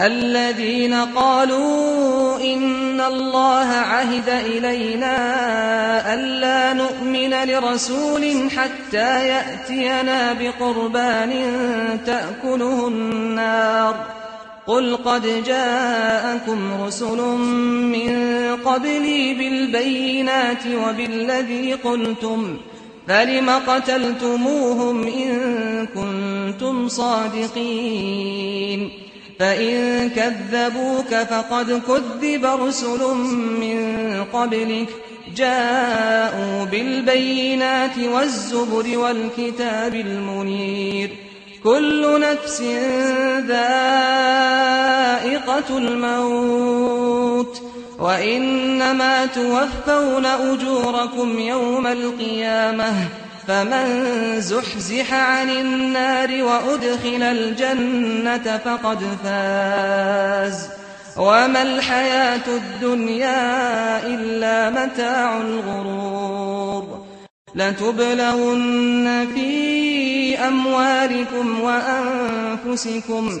الذين قالوا إن الله عهد إلينا ألا نؤمن لرسول حتى يأتينا بقربان تأكله النار قل قد جاءكم رسل من قبلي بالبينات وبالذي قلتم فلم قتلتموهم إن كنتم صادقين فإن كذبوك فقد كذب رسل من قبلك جاءوا بالبينات والزبر والكتاب المنير كل نفس ذائقة الموت وإنما توفون أجوركم يوم القيامة فمن زحزح عن النار وأدخل الجنة فقد فاز. وما الحياة الدنيا إلا متاع الغرور. لتبلغن في أموالكم وأنفسكم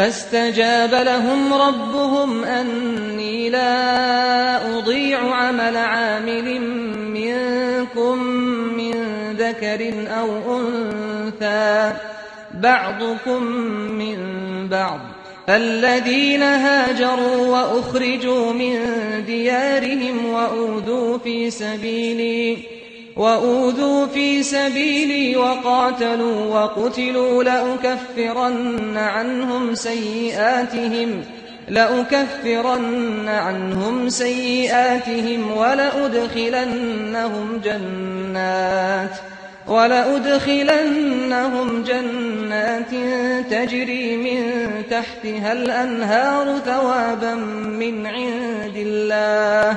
فاستجاب لهم ربهم أني لا أضيع عمل عامل منكم من ذكر أو أنثى بعضكم من بعض فالذين هاجروا وأخرجوا من ديارهم وأوذوا في سبيلي وأوذوا في سبيلي وقاتلوا وقتلوا لأكفرن عنهم سيئاتهم لأكفرن عنهم سيئاتهم ولأدخلنهم جنات ولأدخلنهم جنات تجري من تحتها الأنهار ثوابا من عند الله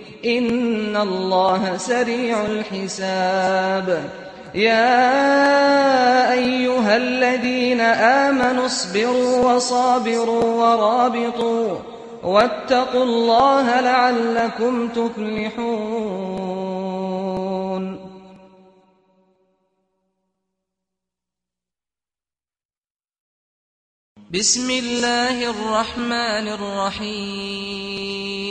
إن الله سريع الحساب يا أيها الذين آمنوا اصبروا وصابروا ورابطوا واتقوا الله لعلكم تفلحون بسم الله الرحمن الرحيم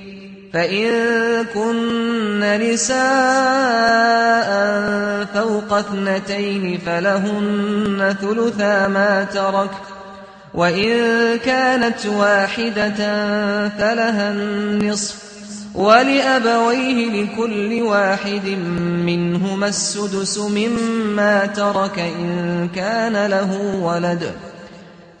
فإن كن نساء فوق اثنتين فلهن ثلثا ما ترك وإن كانت واحدة فلها النصف ولأبويه لكل واحد منهما السدس مما ترك إن كان له ولد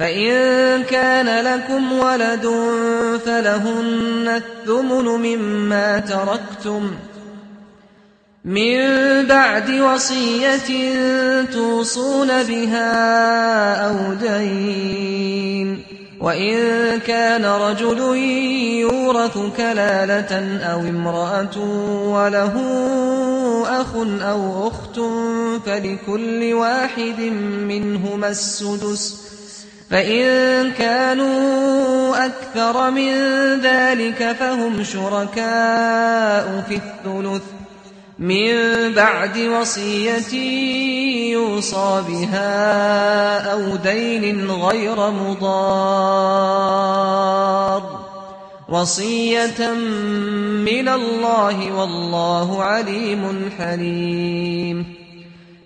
فإن كان لكم ولد فلهن الثمن مما تركتم من بعد وصية توصون بها أو دين وإن كان رجل يورث كلالة أو امرأة وله أخ أو أخت فلكل واحد منهما السدس فإن كانوا أكثر من ذلك فهم شركاء في الثلث من بعد وصية يوصى بها أو دين غير مضار وصية من الله والله عليم حليم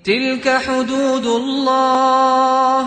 تلك حدود الله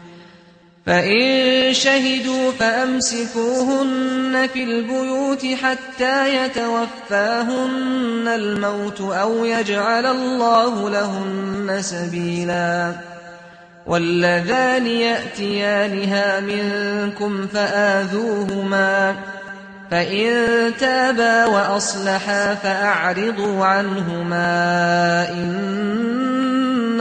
فإن شهدوا فأمسكوهن في البيوت حتى يتوفاهن الموت أو يجعل الله لهن سبيلا واللذان يأتيانها منكم فآذوهما فإن تابا وأصلحا فأعرضوا عنهما إن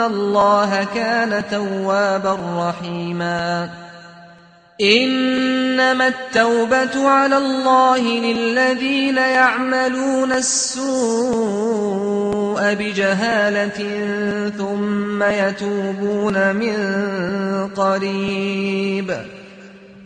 الله كان توابا رحيما انما التوبة على الله للذين يعملون السوء بجهالة ثم يتوبون من قريب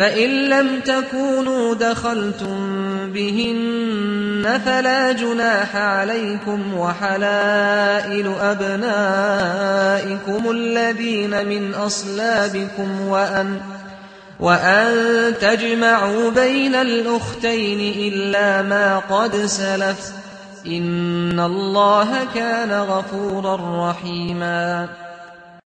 فإن لم تكونوا دخلتم بهن فلا جناح عليكم وحلائل أبنائكم الذين من أصلابكم وأن وأن تجمعوا بين الأختين إلا ما قد سلف إن الله كان غفورا رحيما